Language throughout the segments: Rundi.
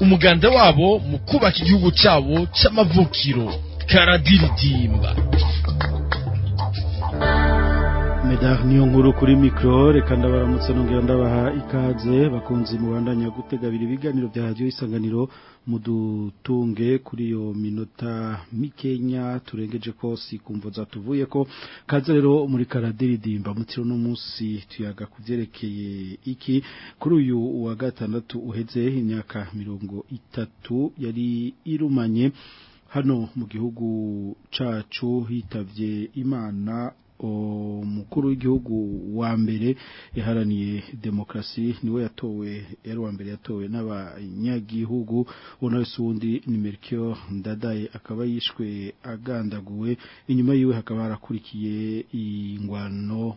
umuganda wabo mu kubaka igihugu cyabo cy'amavukiro karadiridimba medar niyo nkuru kuri mikoro reka ndabaramutse nongera ndabaha ikaze bakunze mubandanya gutega biri ibiganiro bya radiyo isanganiro mudutunge kuri iyo minota mikenya turengeje ko si kumva zatuvuye ko kaze rero muri karadiridimba mutiro no munsi tuyaga kuvyerekeye iki kuri uyu wa gatandatu uheze imyaka mirongo itatu yari irumanye hano mu gihugu cyacu hitavye imana umukuru w'igihugu wa mbere yaharaniye demokarasi niwe yatowe yari uwa mbere yatowe n'abanyagihugu uwo nawe si uwundi ni merikio ndadaye akaba yishwe agandaguwe inyuma yiwe hakaba harakurikiye ingwano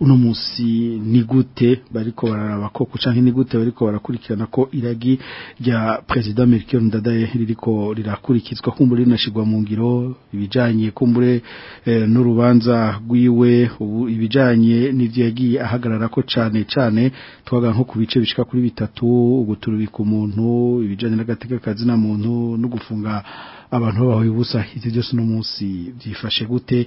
uno munsi ni gute bariko bararaba ko kucanka ni gute bariko barakurikirana ko iragi rya president Melchior Ndadaye ririko rirakurikizwa kumbure rinashigwa mu ngiro ibijanye kumbure eh, n'urubanza rwiwe ibijanye n'ibyo yagiye ahagarara ko cyane cyane twaga nko ku bice bishika kuri bitatu uguturubika umuntu ibijyanye n'agatekakazi na muntu no gufunga abantu babahoye ubusa ibyo byose uno munsi byifashe gute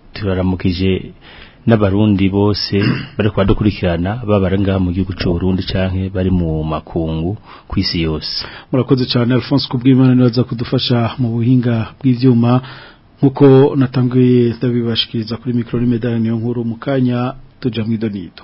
turaramukije n'abarundi bose bari kubadukurikirana babara ngaha mu gihugu cy'u Burundi canke bari mu makungu ku isi yose murakoze cyane Alphonse kubwimana niwe kudufasha mu buhinga bw'ivyuma nkuko natanguye ndabibashikiriza kuri mikro ni medali niyo nkuru tujya tuja mwidonido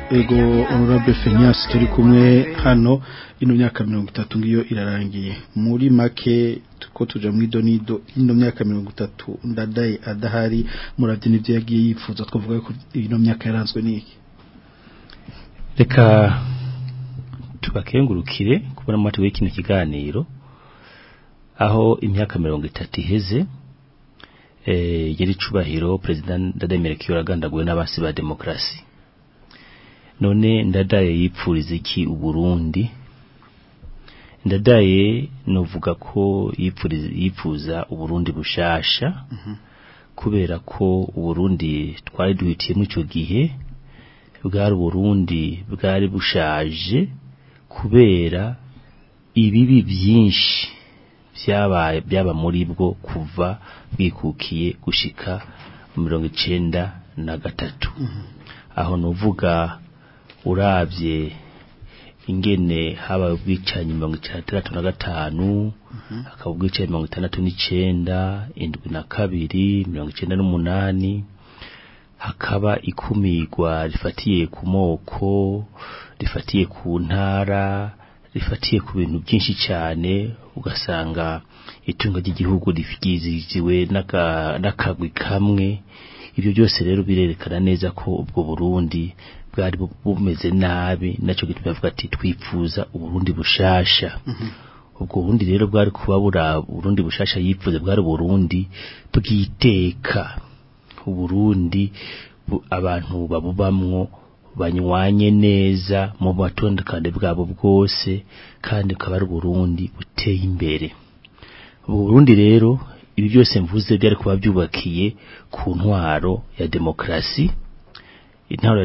ego honorable fenyasi turi kumwe hano ino myaka mirongo itatu ngiyo irarangiye muri make ko tuja mu ido nido ino myaka mirongo itatu ndadaye adahari murabye n'ibyo yagiye yifuza twavuga ko ino myaka yaranzwe n'iki reka tubakengurukire kubona amata w'ikintu kiganiro aho imyaka mirongo itatu iheze Eh, yari icubahiro perezida ndademere kiyo yagandaguwe n'abasi ba demokrasi none ndadaye yipfuriza iki uburundi ndadaye nuvuga ko yipfuza uburundi bushasha mhm. kubera ko uburundi twari duhitiyemo icyo gihe bwari uburundi bwari bushaje kubera ibibi byinshi byabaye byaba muri bwo kuva bwikukiye gushika mirongo icyenda na gatatu mm-hmm. aho nuvuga urabye ingene habaye ubwicanyi mirongo itandatu na gatanu mm-hmm. hakaba ubwicanyi mirongo itandatu n'icenda indwi na kabiri mirongo icenda n'umunani hakaba ikumigwa rifatiye ku moko rifatiye ku ntara bifatiye ku bintu byinshi cyane ugasanga itunga ry'igihugu ryizigiwe n'akagwi kamwe ibyo byose rero birerekana neza ko ubwo Burundi bwari bumeze nabi nacyo gituma bavuga ati twifuza uburundi bushasha mm-hmm. ubwo burundi rero bwari kuba burundi bushasha yifuza bwari burundi bw'iteka uburundi abantu babubamwo banywanye neza mu butondekane bwabo bwose kandi bukaba ari Burundi buteye imbere Burundi rero ibi byose mvuze byari kuba byubakiye ku ntwaro ya demokarasi intwaro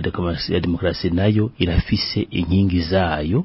ya demokarasi nayo irafise inkingi zayo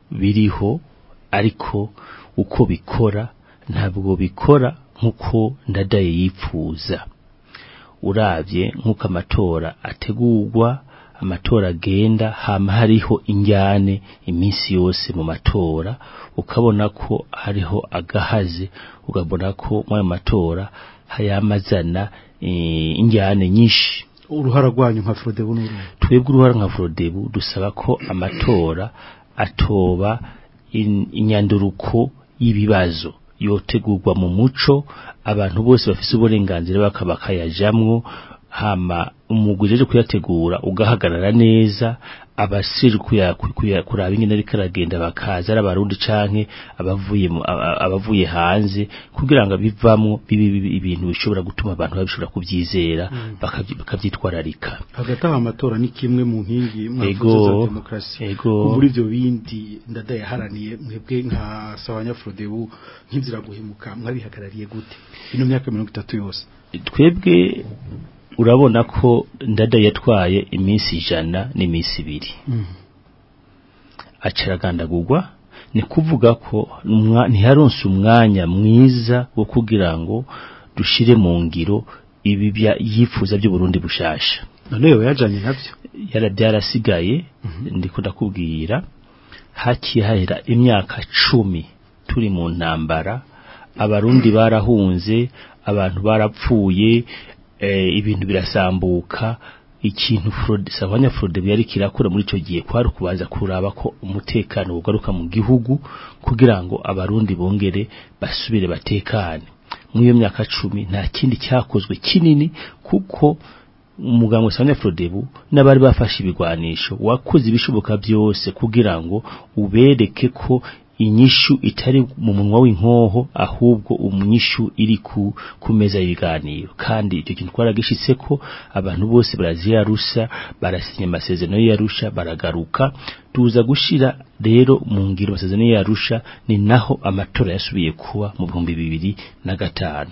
biriho ariko uko bikora ntabwo bikora nk'uko ndadaye yipfuza urabye nk'uko amatora ategurwa amatora agenda hama hariho injyane iminsi yose mu matora ukabona ko hariho agahaze ugabona ko mu ayo matora hayamazana eh, injyane nyinshi uruhara rwanyu nka forodebu twebwe uruhara nka forodebu dusaba ko amatora atoba inyanduruko y'ibibazo yotegurwa mu muco abantu bose bafise uburenganzira bakaba kayajamwo hama umugwi jeje kuyategura ugahagarara neza abasije kuraba ingene ariko aragenda bakaza ari abarundi canke abavuye abavuye hanze kugira ngo bivamwo bibi ibintu bishobora gutuma abantu babishobora kubyizera mm. bakabyitwararika bakavyitwararika hagati aho amatora ni kimwe mu nkingi mwavuze za demokrasi muri ivyo bindi ndadayaharaniye mwebwe nka Sawanyafrodebu nk'ivyo guhemuka mwabihagarariye gute ino myaka 30 yose twebwe urabona ko ndada yatwaye iminsi ijana n'iminsi ibiri mm-hmm. acaragandagurwa ni kuvuga ko ntiharonse umwanya mwiza wo kugira ngo dushire mu ngiro ibi yifuza by'uburundi bushasha none yewe yajanye navyo yarabyarasigaye mm-hmm. ndiko ndakubwira imyaka cumi turi mu ntambara abarundi barahunze abantu barapfuye Eh, ibintu birasambuka ikintu Savanya Frode yari kirakora muri icyo gihe kwari kubanza kuraba ko umutekano ugaruka mu gihugu kugira ngo abarundi bongere basubire batekane muri iyo myaka cumi nta kindi cyakozwe kinini kuko umuganga Savanya Frode n'abari bafashe ibigwanisho wakoze ibishoboka byose kugira ngo ubereke ko inyishu itari mu munwa w'inkoho ahubwo umunyishu iri ku kumeza y'ibiganiro kandi icyo kintu twaragishyitse ko abantu bose baraziyarusha barasinya amasezerano y'iyarusha baragaruka tuza gushira rero mu ngiro amasezerano y'iyarusha ni naho amatora yasubiye kuba mu bihumbi bibiri na gatanu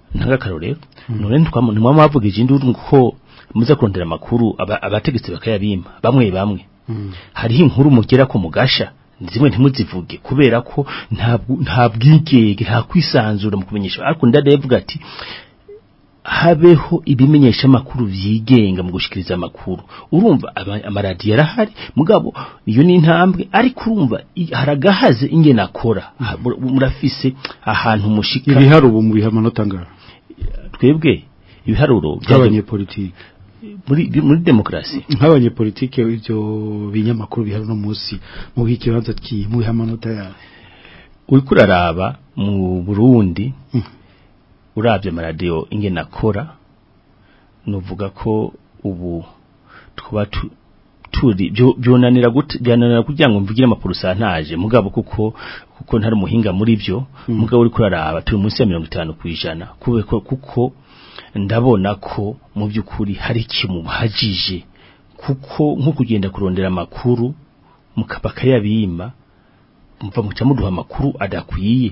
ntangakarorero hmm. none ntimwaba mwavuga ikindi ko muze kurondera amakuru abategetsi bakayabimba bamwe bamwe hmm. hariho inkuru mugera ku mugasha zimwe ntimuzivuge kubera ko nta bwigenge nta kwisanzura mu kumenyesha ariko ndadevuga ati habeho ibimenyesha amakuru byigenga mu gushikiriza amakuru urumva amaradiyo arahari mugabo iyo ni intambwe ariko urumva haragahaze ingene akora murafise ahantu mushika ubu mu bihamanota ngara twebwe ibiharuro by'abanyepolitike muri demokarasi nk'abanyepolitike ibyo binyamakuru bihari no munsi mu ikibanza kimuha amanota yawe uri kuraraba mu burundi hmm. urabye amaradiyo ingena akora nuvuga ko ubu twaba turi byunanira byananira kugira ngo mvugire amakuru santaje mugabo kuko kuko ntari umuhinga muri byo hmm. mugabo uri kuraraba turi munsi ya mirongo itanu ku ijana kubeko kuko ndabona ko mu by'ukuri hari ikintu kuko nko kugenda kurondera amakuru mukaba yabima mva muca muduha amakuru adakwiye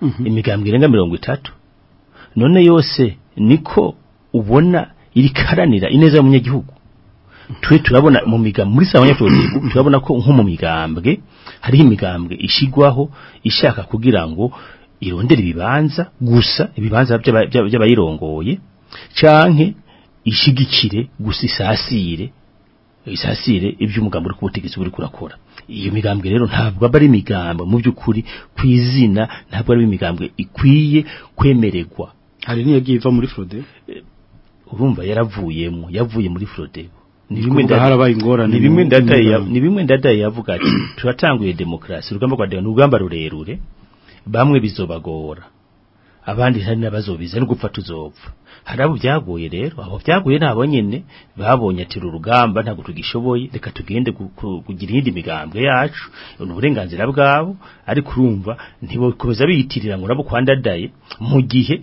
hmm. imigambwe irenga mirongo itatu none yose niko ubona irikaranira ineza y'umunyagihugu twe turabona mu migambi muri saa abanyapolitiki turabona ko nko mu migambwe hariho imigambwe ishyirwaho ishaka kugira ngo irondere ibibanza gusa ibibanza by'abayirongoye cyangwa ishigikire gusa isasire isasire iby'umugambi uri kubutegetsi uri kurakora iyo migambwe rero ntabwo aba ari imigambwe mu by'ukuri ku izina ntabwo ari imigambwe ikwiye kwemererwa hari n'iyo iva muri frode eh, urumva yaravuyemo yavuye muri Frodebo ni bimwe ndaharabaye ni bimwe ndataye yavuga ati turatanguye demokarasi urugamba rwa ni urugamba rurerure bamwe bizobagora abandi hari n'abazobiza no gupfa tuzopfa hari abo byagoye rero abo byagoye nabo nyene babonye ati urugamba ntabwo tugishoboye reka tugende kugira indi migambwe yacu uburenganzira bwabo ariko urumva ntibakomeza biyitirira ngo nabo kwandadaye mu gihe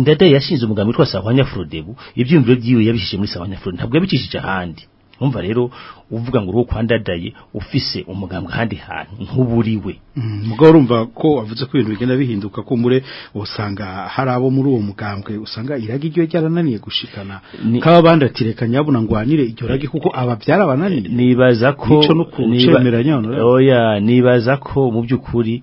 ndadaye yashinze umugambi witwa Sahwanya Frodebu ibyumviro byiwe yabishije muri Sahwanya Frodebu ntabwo yabicishije ahandi umva rero uvuga ngo uruhu kwandadaye ufise umugambwe ahandi hantu ntuburiwe mm, mugabo urumva ko wavuze ko ibintu bigenda bihinduka ko mure usanga hari abo muri uwo mugambwe usanga iragi iryo cyarananiye gushikana kaba bandatireka nyabuna ngwanire iryo ragi kuko ababyara bananiye nibaza ko nico no kucemeranya oya nibaza ko mu byukuri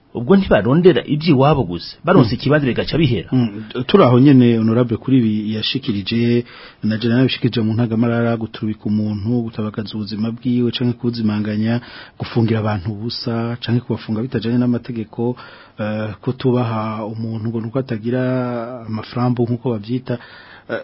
ubwo ntibarondera iby'iwabo gusa baronse mm. ikibanza bigaca bihera mm. turi aho nyine honorable kuri ibi yashikirije na general yashikirije mu ntangamarara guturubika umuntu gutabakaza ubuzima bwiwe canke kuzimanganya gufungira abantu ubusa canke kubafunga bitajanye n'amategeko eh, ko tubaha umuntu ngo nuko atagira amaframbo nkuko bavyita eh,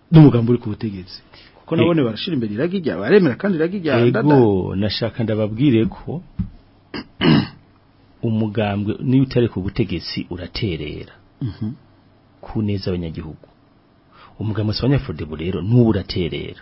n'umugambo uri ku butegetsi kuko nabone barashira imbere iragijya baremera kandi iragijya yego nashaka ndababwire ko umugambwe niyo utari ku butegetsi uraterera Mhm. ku neza abanyagihugu umugambi wa banyafodebu rero n'ubu uraterera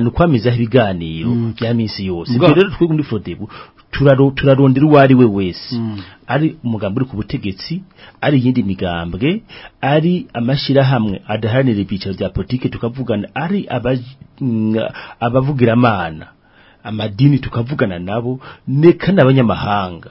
ni kwameza ibiganiro mm. bya minsi yose ibyo rero twebwe muri forodebo turarondera uwo ari we wese mm. ari umugambi uri ku butegetsi ari iyindi migambwe ari amashyirahamwe adaharanira ibyiciro bya politiki tukavugana ari mm, abavugiramana amadini tukavugana nabo neka n'abanyamahanga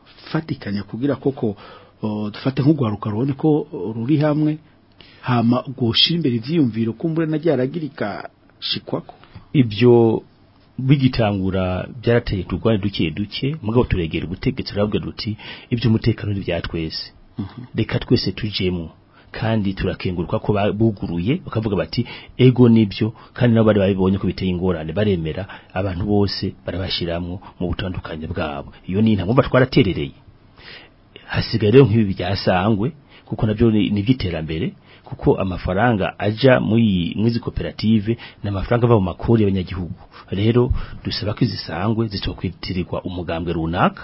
murafatikanya kugira koko dufate nk'urwaruka rubone ko ruri hamwe hama goshira imbere ivyiyumviro kumbure najyaragirika shikwako ibyo bigitangura byarateye turwane duke duke mugabo turegera ubutegetsi rabwira duti ibyo umutekano n'ibya twese mhm. reka twese tujemo kandi turakenguruka ko buguruye bakavuga bati ego nibyo kandi nabo bari babibonye ko biteye ingorane baremera abantu bose barabashiramwo mu butandukanye bwabo iyo ni intambwe mba twaraterereye hasigaye rero nk'ibi byasangwe kuko nabyo ni iby'iterambere kuko amafaranga aja muri mwizi koperative amafaranga ava mu makori y'abanyagihugu rero dusaba ko izisangwe zitokwitirirwa umugambwe runaka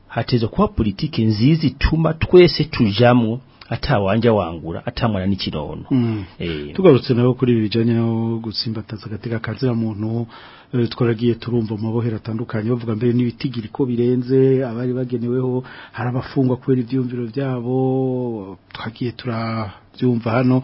hateza kuba politiki nziza ituma twese tujamwo atawanja wangura atamwana n'ikirono mm. eh tugarutse nawe kuri bijanye no gutsimbataza gatega kanzira muntu e, twaragiye turumva mu mabohera atandukanye bavuga mbere n'ibitigiri ko birenze abari bageneweho harabafungwa kubera ibyumviro byabo twagiye turabyumva hano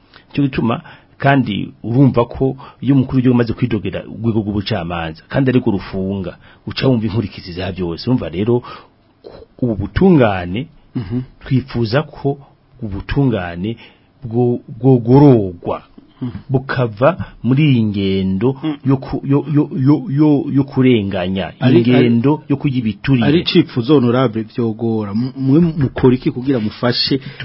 cyo bituma kandi urumva ko iyo umukuru w'igihugu amaze kwidogera urwego rw'ubucamanza kandi ariko urufunga uca wumva inkurikizi za byose urumva rero ubu butungane mhm. twifuza ko ubutungane bwogororwa bukava muri iyi ngendo yo kurenganya iyi yo kujya ibiturire ari icipfuzo honorable byogora mwe mukora iki kugira mufashe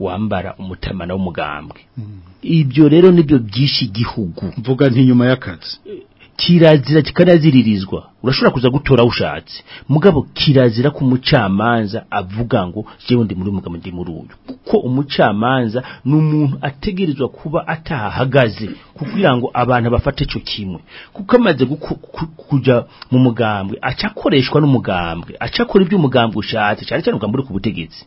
wambara umutamana w'umugambwe hmm. ibyo rero nibyo byinshi igihugu mvuga nti nyuma y'akazi eh, kirazira kikanaziririzwa urashobora kuza gutora ushatse mugabo kirazira ku mucamanza avuga ngo jewe ndi muri mugabo ndi muri uyu kuko umucamanza ni umuntu ategerezwa kuba atahahagaze kugira ngo abantu bafate icyo kimwe kuko amaze kujya mu mugambwe acakoreshwa n'umugambwe acakora ibyo umugambwe ushatse cyane cyane ugambure ku butegetsi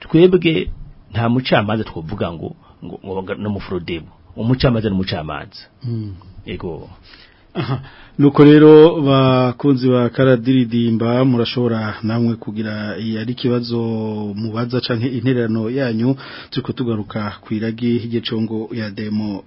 twebwe nta mucamanza twovuga ngo ngo no mu fraude umucamanza no yego hmm. aha nuko rero bakunzi ba karadiridimba murashobora namwe kugira yari kibazo mubaza canke intererano yanyu tuko tugaruka kwiragi igicongo ya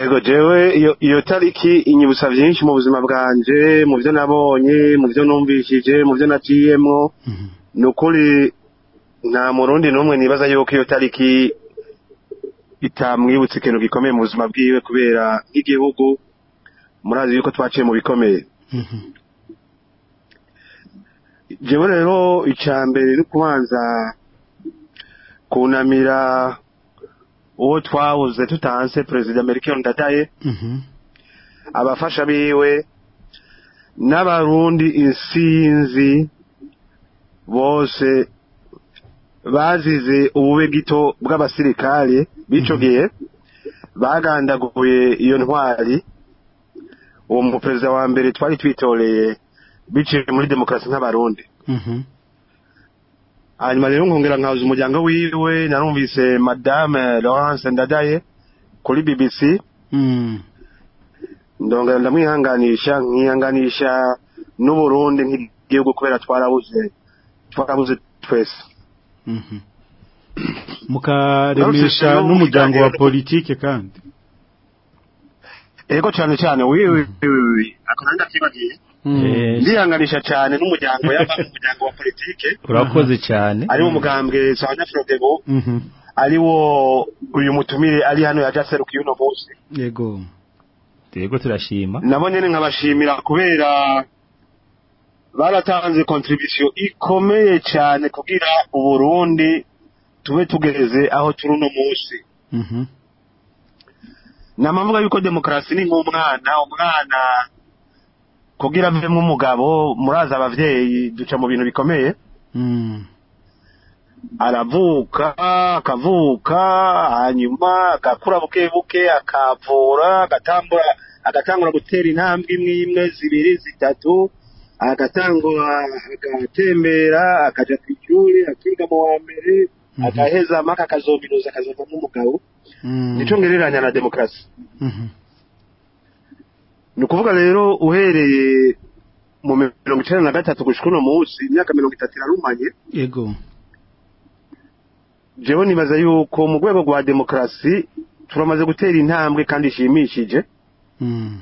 yego jewe iyo tariki inyibutsa byinshi mu buzima bwanje mu byo nabonye mu byo numvishije mu byo naciyemo mhm. ni na nta murundi n'umwe nibaza yuko iyo tariki itamwibutse ikintu gikomeye mu buzima bwiwe kubera nk'igihugu murazi yuko twaciye mu bikomeye mhm. jewe rero icya mbere ni ukubanza kunamira uwo twawuze tutahanse perezida amerika ndadaye mhm. abafasha biwe n'abarundi insinzi bose bazize ubube gito bw'abasirikare b'ico mhm. gihe bagandaguye iyo ntwari uwo muperezida wa mbere twari twitoreye biciye muri demokarasi nk'abarundi mhm. hanyuma ah, rero nkongera nkaza umuryango wiwe narumvise madame Laurence Ndadaye kuri BBC hmm. ndongera ndamwihanganisha nkihanganisha n'uburundi nk'igihugu kubera twarabuze twarabuze twese mhm. mukaremesha n'umuryango wa politike kandi ego cyane cyane wiwe akananga kibagiye Mm. Eh, ndihanganisha cyane n'umuryango y'umuryango wa politike urakoze mm-hmm. cyane ari wo mm. mugambwe sawanyafurobebo mm-hmm. ari wo uyu mutumire ari hano yajaserukiye uno munsi yego yego turashima nabo nyine nkabashimira kubera baratanze kontribisiyo ikomeye cyane kugira uburundi tube tugeze aho turi uno munsi mm-hmm. namavuga yuko demokarasi ni nk'umwana umwana kugira ave umugabo muraza ababyeyi duca mu bintu bikomeye hmm. aravuka akavuka hanyuma akakura buke buke akavura agatangura gutera intambwe imwe imwe zibiri zitatu agatangura agatembera akajya ku ishuri akiga mu wa mbere hmm. akaheza amaka akazominuza akazava nk'umugabo hmm. nicyo ngereranya na demokarasi ni ukuvuga rero uhereye mu mirongo icyenda na gatatu gushyira uno munsi imyaka mirongo itatu irarumanye yego jewe nibaza yuko mu rwego rwa demokarasi turamaze gutera intambwe kandi ishimishije hmm.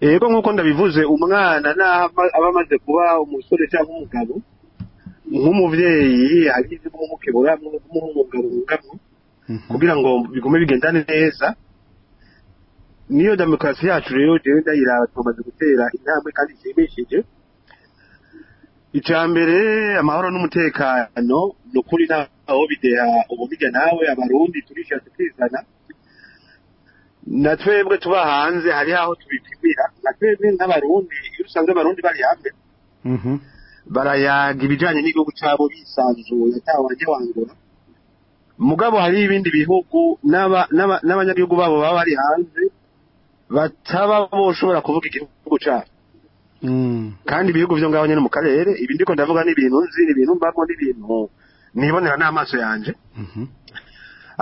yego nk'uko ndabivuze umwana aba amaze kuba umusore cyangwa umugabo nk'umubyeyi agize nk'umukebura nk'umugabo wungamye kugira ngo bigume bigenda neza niyo demokarasi yacu rero jewe ndayiraba tumaze gutera intambwe kandi ishimishije icambere amahoro n'umutekano ni ukuri naho bideha ububiga nawe abarundi turisha tukizana na twebwe tuba hanze hari aho tubipimira na twebwe nk'abarundi iyo usanga abarundi bari hamwe mhm. barayaga ibijyanye n'igihugu cabo bisanzuye atawajya wangura mugabo hari ibindi bihugu n'abanyagihugu babo baba bari hanze bataba boshobora kuvuga igihugu cyabo mm. kandi ibihugu byo ngaho nyine mu karere ibi ndiko ndavuga n'ibintu nzi n'ibintu mbamo n'ibintu nibonera n'amaso yanjye mhm.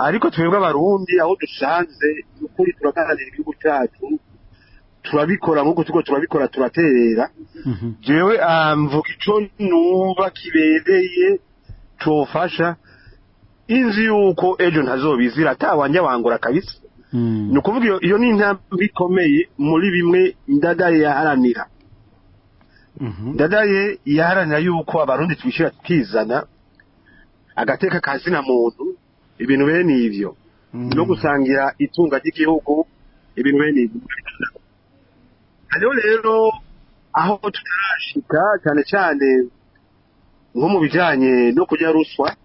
ariko twebwe abarundi aho dusanze ukuri turaganira igihugu cyacu turabikora nk'uko tuko turabikora turaterera mhm. jewe ah, mvuga icyo numva kibereye cofasha inzi yuko ejo ntazobizira atawanje wangura kabisa Hmm. ni ukuvuga iyo ni intambwe ikomeye muri bimwe ndadaye yaharanira mhm. ndadaye yaharanira yuko abarundi twishyura tukizana agateka ka zina muntu ibintu bene ibyo hmm. no gusangira itunga ry'igihugu ibintu bene ibyo hariho rero aho tutarashika cyane cyane nko mu bijyanye no kujya ruswa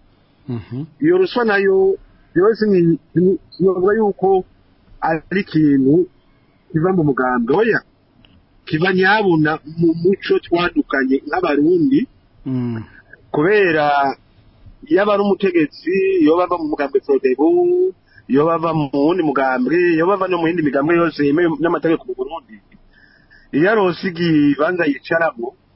mhm. iyo ruswa nayo rero sinubwa yuko ari ikintu kiva mu mugambi oya kiva nyabuna mu muco twadukanye nk'abarundi mm. kubera iyo aba ari umutegetsi iyo bava mu mugambwe fodebu iyo bava mu wundi mugambwe iyo bava no mu yindi migambwe yose yemewe n'amategeko mu burundi iyo arose igibanza yicaramo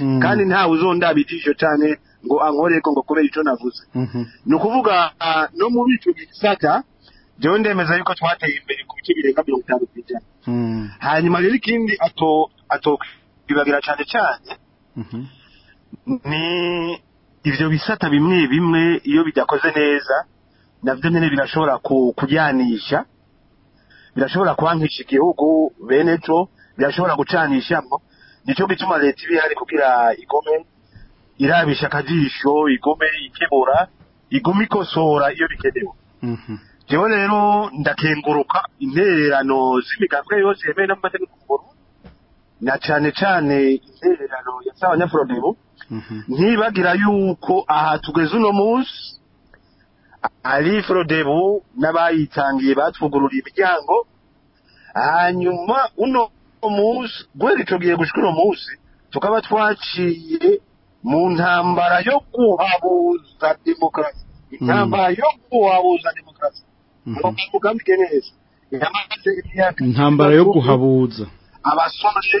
mm-hmm. kandi ntawe uzondaba ijisho cyane ngo ankoreko ngo kubera icyo navuze ni ukuvuga ah, no muri icyo gisata byo ndemeza yuko twateye imbere ku bice birenga mirongo itanu ku ijana hanyuma rero ikindi atokwibagira cyane cyane ni ibyo bisata bimwe bimwe iyo bidakoze neza nabyo nyine birashobora kujyanisha birashobora kuhangisha igihugu bene cyo birashobora gucanishamo nicyo gituma leta iba ihari kugira igome irabisha akajisho igome ikemura igome ikosora iyo bikenewe rero mhm. rero ndakenguruka intererano z'imigambwe yose yemewe n'amategeko na cyane cyane intererano ya za banyafuronebo Mhm. nibagira yuko aha tugeze uno munsi ari forodebu n'abayitangiye batwugururiye imiryango hanyuma uno munsi guhera tugiye gushika uno munsi tukaba twaciye mu ntambara yo guhabuza demokarasi mm. intambara yo guhabuza demokarasi mugambike mm-hmm. neza intambara yo guhabuza abasore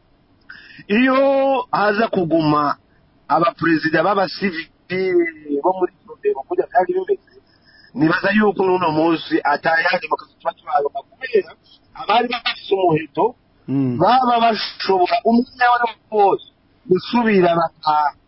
iyo haza kuguma abaperezida b'abasivili bo muri sodero kujya byari bimeze nibaza yuko n'uno munsi atayandi makazi tuba tubaronka abari bafise umuheto hmm. baba bashobora umwanya wari wose gusubira bakaja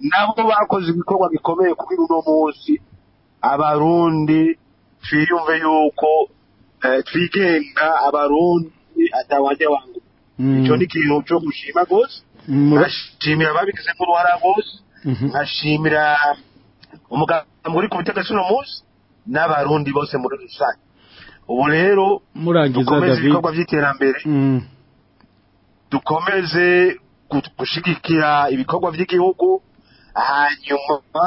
nabo bakoze ibikorwa bikomeye kuri uno munsi abarundi twiyumve yuko eh, twigenga abarundi atawajya wangu mm. icyo ni ikintu cyo gushima rwose murashimira ababigize ko uruhara bose mhm. nkashimira umuganga uri ku butaka kino munsi n'abarundi bose muri rusange ubu rero dukomeze ibikorwa by'iterambere mm. dukomeze gushyigikira ibikorwa by'igihugu hanyuma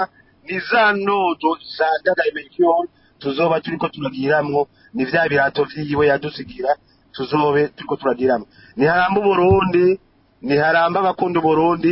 ni za nodo za dadayimerikiyoni tuzoba turi ko turagiramwo ni bya birato by'iyiwe yadusigira tuzobe turi ko turagiramwo ntiharambe uburundi ntiharamba abakunda uburundi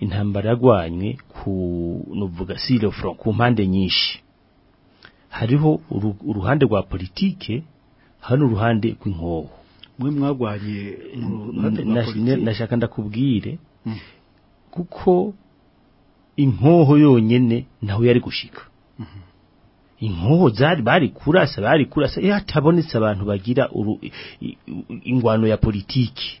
intambara yagwanywe ku nuvuga silo front ku mpande nyinshi hariho uruhande rwa politike hano uruhande rw'inkoho mwe mwagwanye nashaka ndakubwire mm. kuko inkoho yonyene naho yari gushika mm-hmm. inkoho zari bari kurasa bari kurasa iyo hatabonetse abantu bagira ingwano ya politiki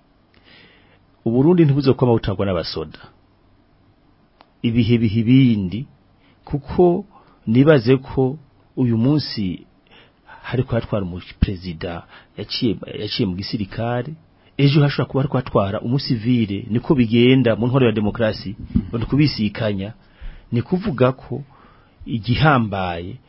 uburundi ntibuze kwama butangwa n'abasoda ibihe bihe ibindi kuko nibaze ko uyu munsi hariko hatwara mu president yaciye yaciye mu gisirikare ejo hashobora kuba hariko hatwara umusivile niko bigenda mu ntwaro ya demokrasi bari kubisikanya ni kuvuga ko igihambaye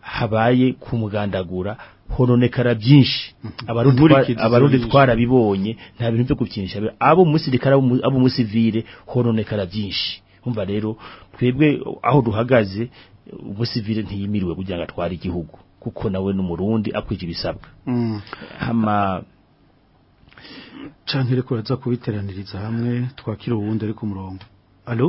habaye kumugandagura hononekara byinshi mhm. abarundi twarabibonye nta bintu byo kubyinisha abo umusirikare abo musivile hononekara byinshi umva rero twebwe aho duhagaze umusivile ntiyimiriwe kugira ngo atware igihugu kuko nawe n'umurundi akwije ibisabwa hama mm. canke reko yaza kubiteraniriza hamwe twakira ubundi ariko ku alo allo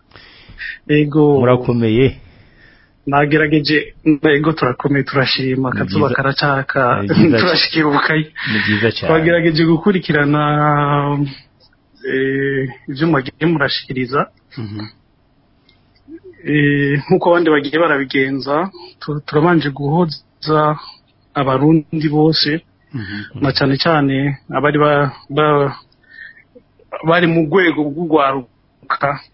ego murakomeye nagerageje ego turakomeye turashima akazuba karacaka turashikira ubukayi ni byiza cyane twagerageje gukurikirana eh, ibyo mwagiye murashikiriza mhm. Eh, nk'uko abandi bagiye barabigenza turabanje guhoza abarundi bose mm-hmm. na cyane cyane abari bari mu rwego rw'urwaruka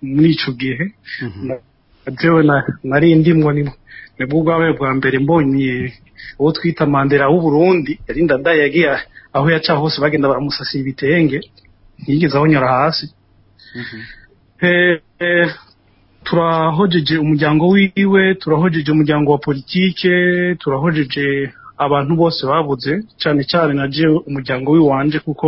muri icyo gihe mm-hmm. nari ndimwo nibwo ubwabaye bwa mbere mbonye uwo twita mandela w'uburundi yari ndadaye yagiye aho yaca hose bagenda baramusasira ibitenge ntiyigeze abonyura hasi mm-hmm. eh, eh, turahojeje umuryango wiwe turahojeje umuryango wa politike turahojeje abantu bose babuze cyane cyane na je umuryango w'iwanje kuko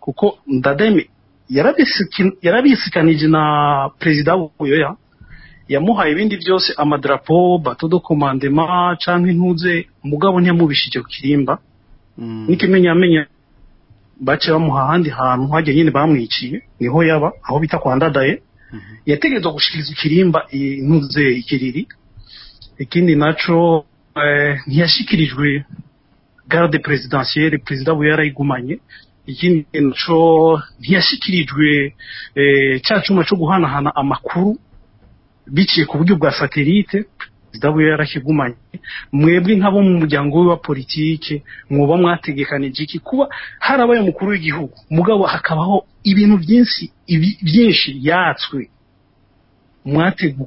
kuko ndadaye yarabisekanije na perezida w'ubuyoya yamuhaye ibindi byose amadarapo bato do komandema canke intuze mugabo ntiyamubishije ku kirimba mm. n'ikimenyamenya bace bamuha ahandi hantu hajya nyine bamwiciye niho yaba aho bita kwa ndadaye mm-hmm. yategerezwa gushikiriza ikirimba intuze ikiriri ikindi naco eh, ntiyashyikirijwe garde presidentielle perezida we yarayigumanye ikindi naco ntiyashikirijwe eh, ca cuma co guhanahana amakuru biciye ku buryo bwa satelite perezida we yarakigumanye mwebwe nk'abo mu muryango we wa politiki mwuba mwategekanije iki kuba harabaye umukuru w'igihugu mugabo hakabaho ibintu byinshi byinshi yatswe mwategu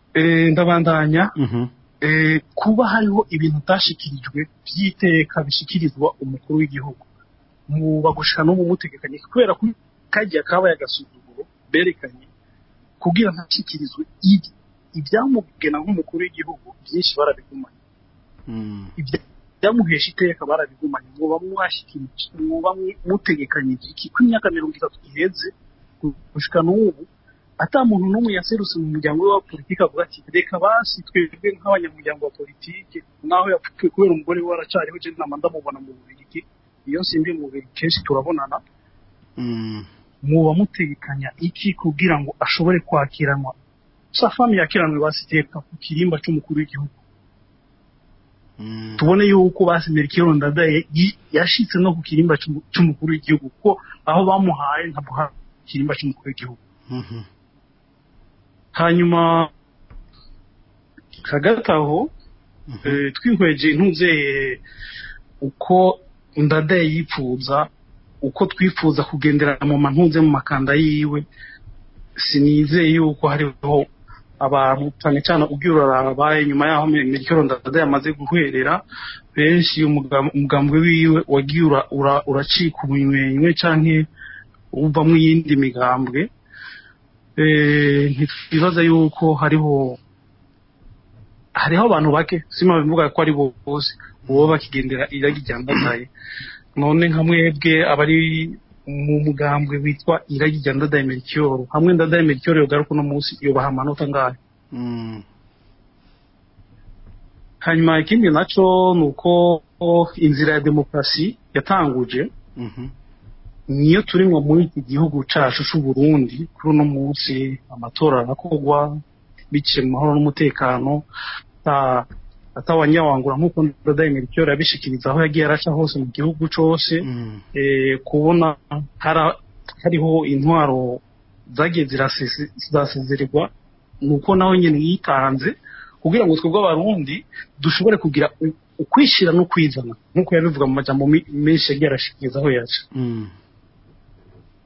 Eh ndabandanya. Mhm. eh kuba hariho ibintu tashikirijwe byiteka bishikirizwa umukuru w'igihugu. Mu bagushika no mu mutegekanye kubera ko kagiye kaba yagasuzuma berekanye kugira ngo ashyikirizwe ibi nk'umukuru w'igihugu byinshi barabigumanye hmm. ibyamuhesha iteka barabigumanye ngo bamwashyikirije ngo bamutegekanye ko imyaka mirongo itatu ihenze gushika n'ubu atamuntu muntu n'umwe yaserutse mu muryango we wa politiki avuga ati reka basi twebwe nk'abanyamuryango wa politiki naho yapfuye kubera umugore we waracariho jenda ndamubona mu bubirigi iyo nsimbi mu bubirigi kenshi turabonana hmm. mwoba mutegekanya iki kugira ngo ashobore kwakiranwa safamu yakiranwe basiteka ku kirimba cy'umukuru w'igihugu hmm. tubone yuko basimera ikironda yashyitse no ku kirimba cy'umukuru w'igihugu kuko aho bamuhaye ntabwo hari ikirimba cy'umukuru w'igihugu hmm. hanyuma hagati aho hmm. eh, twihweje ntuzeye eh, uko ndadaye yipfuza uko twifuza kugendera mu mantunze mu makanda yiwe sinizeye yuko hariho abantu cyane cyane ubwira babaye nyuma yaho mirikiro ndaza yamaze guhwerera benshi umugambwe wiwe wagiye uracika umunywenywe cyangwa uva mu yindi migambwe eh, ntitwibaza yuko hariho hariho abantu bake sima bivuga ko ari bose uwo bakigendera iragi ryambaye none nka mwebwe abari mu mugambwe witwa iragi rya ndadaye hamwe ndadaye merikiyoro yogaruka uno munsi yubaha amanota angahe hmm. hanyuma ikindi nacyo ni uko inzira ya demokarasi yatanguje mhm. niyo turimo muri iki gihugu cyacu cy'u Burundi kuri uno munsi amatora arakogwa biciye mu mahoro n'umutekano atawanyawangura nk'uko ndadaye icyo yabishikiriza aho yagiye arasha hose mu gihugu cyose mm. eh, kubona hariho intwaro zagiye zirasezererwa ni uko nawe nyine yitanze kugira ngo twebwe abarundi dushobore kugira ukwishyira no kwizana nk'uko yabivuga mu majyambere menshi yagiye arashikiriza aho yaje mm.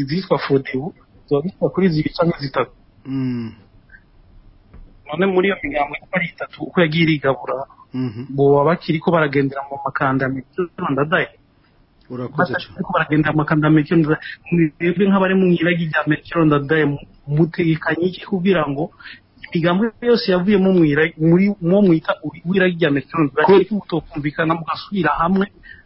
izitwa fotebu ziba zitwa kuri zibiri cyangwa zitatu none muri iyo migambo uko itatu uko yagiye irigabura ngo mhm. baba bakiri ko baragendera mu makandamiro ndadaye urakoze cyane baragenda amakandamiro mwebwe nk'abari mu iragi rya metero ndadaye mutegekanye iki kugira ngo imigambo yose yavuye mu muri mwo mwita w'iragi rya metero ndadaye mutokumvikana mugasubira hamwe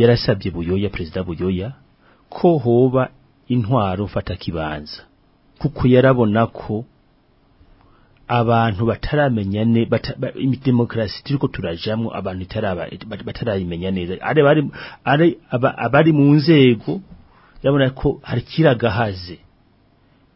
yarasabye buyoya perezida buyoya ko hoba intwaro mfata kibanza kuko yarabona ko abantu bataramenya ne demokarasi turiko turajamwo abantu batarayimenya neza ari abari mu nzego yabona ko hari kiragahaze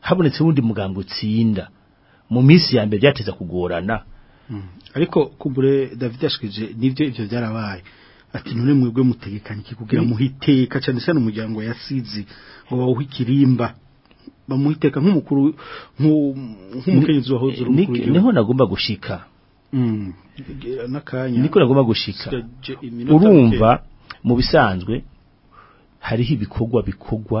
habonetse wundi mugambwe utsinda mu minsi ya mbere byateza kugorana hmm. ariko kubure David ashikije nibyo ivyo byarabaye ati none mwebwe mutegekanye iki kugira muhiteka cyane cyane umuryango yasizi ngo bawuhikirimba bamuhiteka nk'umukuru nk'umukenyezi wahoze urukuru niho nagomba gushika hmm. nakanya niko nagomba gushika urumva mu bisanzwe hariho ibikorwa bikorwa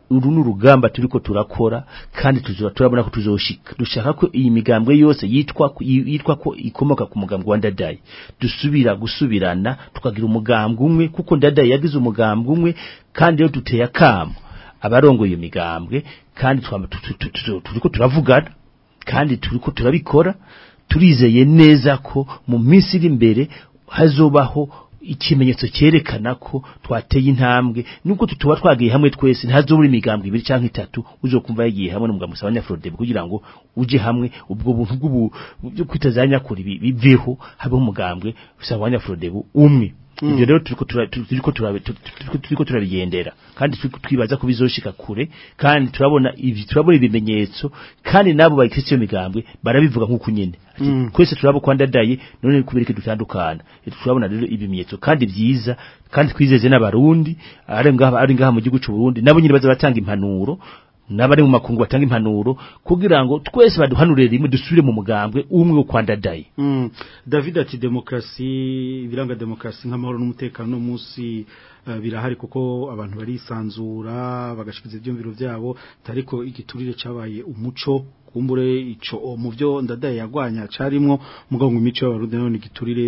uru ni urugamba turi ko turakora kandi turabona ko tuzoshika dushaka ko iyi migambwe yose yitwa yitwa ko ikomoka ku mugambwe wa ndadaye dusubira gusubirana tukagira umugambwe umwe kuko ndadaye yagize umugambwe umwe kandi iyo duteye akamo abarongoye iyo migambwe kandi turiko turavugana kandi turiko turabikora turizeye neza ko mu minsi iri imbere hazobaho ikimenyetso cyerekana ko twateye intambwe nubwo tutuba twagiye hamwe twese ntazobura imigambwe ibiri cyangwa itatu uje kumva yagiye hamwe n'umugambwe usabanya Frodebe kugira ngo uje hamwe ubwo buntu bwo kwitazanya kuri biveho habe umugambwe usabanya Frodebe umwe Mm. ibyo rero turiko turabigendera kandi twibaza kubizoshika kure kandi turabona turabona ibimenyetso kandi nabo bayiketse iyo migambwe barabivuga nk'uko nyene kwese mm. turabo kwandadaye none kubireke dutandukana turabona rero ibimenyetso kandi byiza kandi twizeze n'abarundi ari ngaha ari ngaha mu gihugu cy'u Burundi nabo nyine baza batanga impanuro n'abari mu makungu batanga impanuro kugira ngo twese baduhanure rimwe dusubire mu mugambwe umwe wo kwandadaye hmm. david ati demokrasi biranga demokrasi nk'amahoro n'umutekano munsi eh, birahari kuko abantu barisanzura bagashyikiza ibyumviro byabo ariko igiturire cyabaye umuco kumbure icyo mu byo ndadaye yagwanya cyarimo mugabo imico y'abarundi none igiturire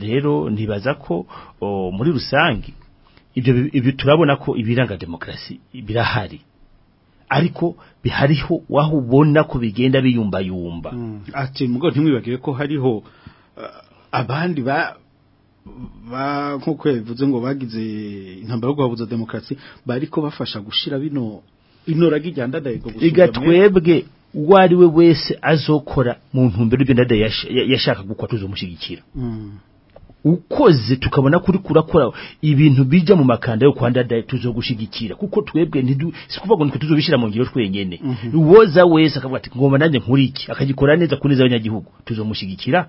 rero ntibaza ko muri rusange ibyo turabona ko ibiranga demokrasi birahari ariko bihariho wahubona ubona ko bigenda biyumbayumba hmm. ati mugo ntimwibagiwe ko hariho eh, abandi ba nk'uko yabivuze ngo bagize intambara yo guhabuza demokarasi bariko bafasha gushira bino inorage iryandadaye igatwebwe uwo ari we wese azokora mu ntumbero ibyo ndadaye yashaka gukwa tuzomushyigikira hmm. ukoze tukabona kuri kurakora ibintu bijya mu makanda yo kwanda tuzo gushigikira kuko twebwe ntidu sikuvuga ngo tuzobishira mu ngiro twenyene mhm. uwoza wese akavuga ati ngoma nanje nkuriki akagikora neza kuneza abanyagihugu tuzomushigikira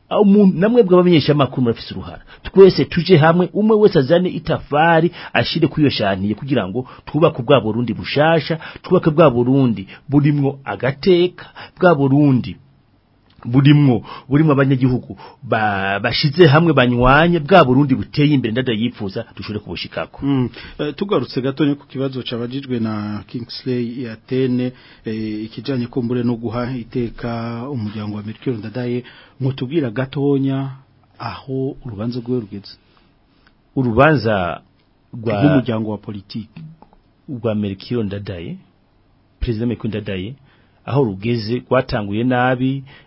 namwe bw'abamenyesha amakuru murafite uruhara twese tujye hamwe umwe wese azane itafari ashyire kuri iyo shaniye kugira ngo twubake bwa burundi bushasha twubake bwa burundi burimo agateka bwa burundi burimwo burimwo abanyagihugu bashize hamwe banywanye bwa Burundi buteye imbere ndadayipfuza dushore kubushikako hmm. eh, tugarutse gato ku kibazo cabajijwe na Kingsley Yatene eh, ikijanye kumbure no guha iteka umuryango wa Mercure ndadaye mutubwira gatonya aho urubanza rwe rugeze urubanza rwa umuryango wa politiki rwa Mercure ndadaye president Mercure ndadaye aho rugeze kwatanguye nabi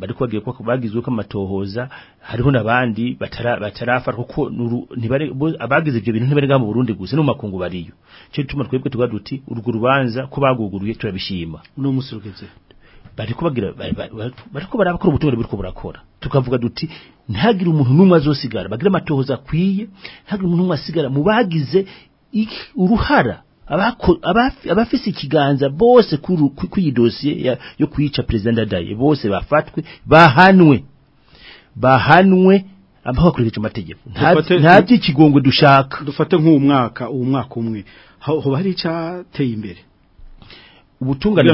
bari kubabwira ko bagizwe ko amatohoza hariho n'abandi batarafatwa kuko abagize ibyo bintu ntibarega mu Burundi gusa no makungu bariyo cyo tuma twebwe tuga duti urwo rubanza ko baguguruye turabishima no musurukeze bariko bagira bariko barabakora ubutore buriko burakora tukavuga duti ntagire umuntu numwe azosigara bagira amatohoza akwiye ntagire umuntu numwe asigara mu bagize uruhara abafise ikiganza bose kw'iyi dosiye yo kwica perezida ndadaye bose bafatwe bahanwe bahanwe ambaho bakoresheje mategeko nta by'ikigongwe dushaka dufate nkumwaka mwaka uwo mwaka umwe hoba hari icyateye imbere ubutungane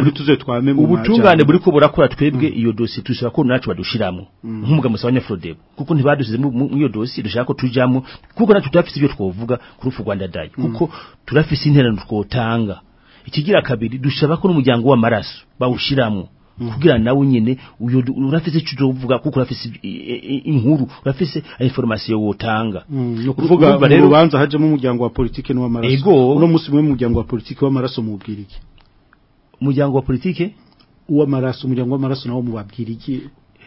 ubutungane buri ko burakora twebwe mm. iyo dosiye tushaka ko nacu badushiramo mm. nk'umugabo musabanya Frodebo kuko ntibadusize muri iyo dosiye dushaka ko tujamo kuko nacu turafise ibyo twovuga ku rufu Rwanda Day mm. kuko turafise interano twotanga ikigira kabiri dushaka ko n'umuryango w’amaraso bawushyiramo bawushiramo kugira nawe nyine uyo urafise cyo uvuga kuko urafise inkuru urafise information wotanga no kuvuga rero banza hajemo umuryango wa politiki n'wa maraso uno musi mu muryango wa politiki w’amaraso maraso mubwirike umuryango wa politike uw'amaraso umuryango w'amaraso nawo mubabwira iki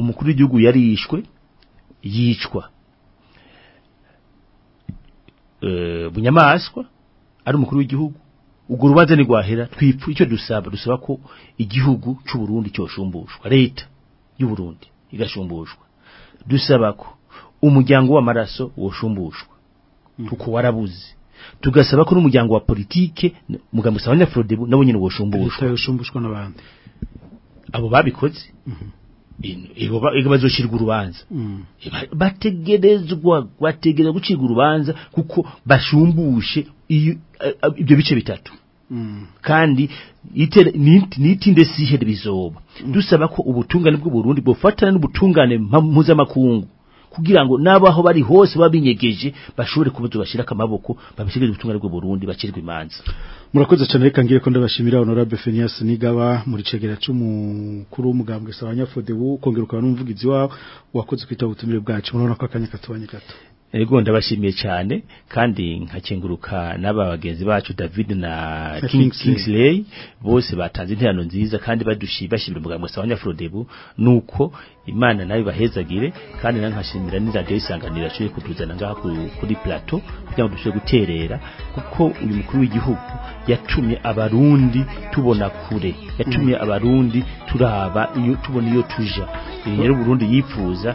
umukuru w'igihugu yari yishwe yicwa eh, bunyamaswa ari umukuru w'igihugu ubwo rubanza ni rwahera icyo dusaba dusaba ko igihugu cy'u cyoshumbushwa leta y'u Burundi igashumbushwa dusaba ko umuryango w'amaraso woshumbushwa kuko mhm. warabuze tugasaba ko n'umuryango wa politiki mugambo usaba nyafrodebo nabo nyine woshumbushwa n'abandi abo babikoze mm-hmm. bazoshyirwa urubanza mm. bategerezwa bategereza gucirwa urubanza kuko bashumbushe ibyo bice bitatu mm. kandi nitinde sihe bizoba mm. dusaba ko ubutungane bw'u Burundi bufatana n'ubutungane mpuzamakungu kugira ngo n'abaho bari hose babinyegeje bashobore kubuza bashira akamaboko babishigije ubutumwa bwo Burundi bakirwa imanza murakoze cyane reka ngiye ko ndabashimira honorable Phineas Nigaba muri cegera cy'umukuru w'umugambwe Sabanya Fodebu kongerukana n'umuvugizi wawo wakoze kwita ubutumire bwacu murabona ko akanya katubanye gato Ego ndabashimiye cyane kandi nkakenguruka n'aba bagenzi bacu David na King, Kingsley bose batanze interano nziza kandi badushibashimira umugambo sawa nyafrodebu nuko Imana nayo bahezagire kandi nankashimira n'iradio isanganira cyo kutuzana ngaha kuri plateau kugira ngo dushobore guterera kuko uyu mukuru w'igihugu yatumye abarundi tubona kure yatumye mm. abarundi turaba iyo tubona iyo tuja rero Burundi yipfuza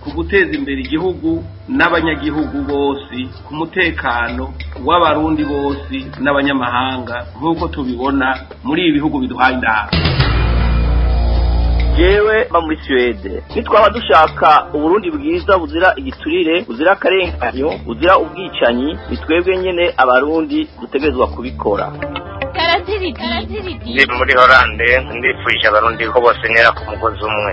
ku guteza imbere igihugu n'abanyagihugu bose ku mutekano w'abarundi bose n'abanyamahanga nk'uko tubibona muri ibi bihugu biduhaye inama yewe mba muri suwede nitwaba dushaka uburundi bwiza buzira igiturire buzira akarenganyo buzira ubwicanyi ni twebwe nyine abarundi dutegerezwa kubikora ndi muri horande ndifurije abarundi ko bose ntera ku mugozi umwe